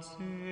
子。